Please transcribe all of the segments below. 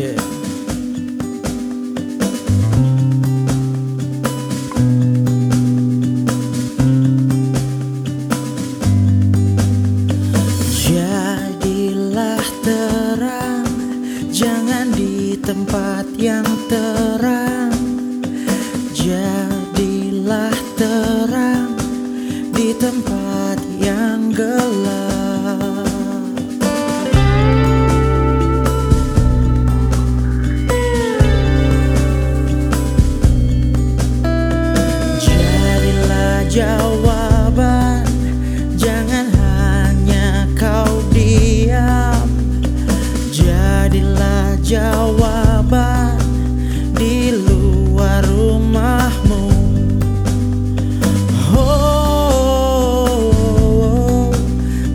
Jadilah terang, jangan di tempat yang terang. Jadilah terang di tempat yang gelap. Jadilah jawaban di luar rumahmu. Oh,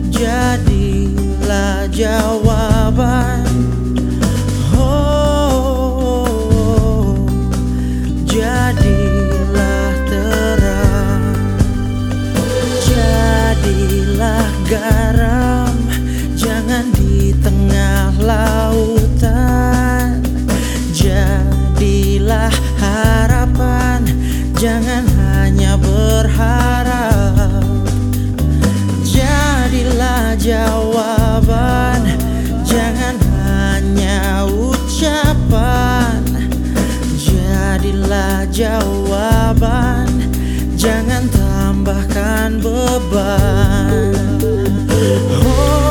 jadilah jawaban. Oh, jadilah terang. Jadilah garam, jangan di tengah lautan. jawaban Jangan tambahkan beban oh.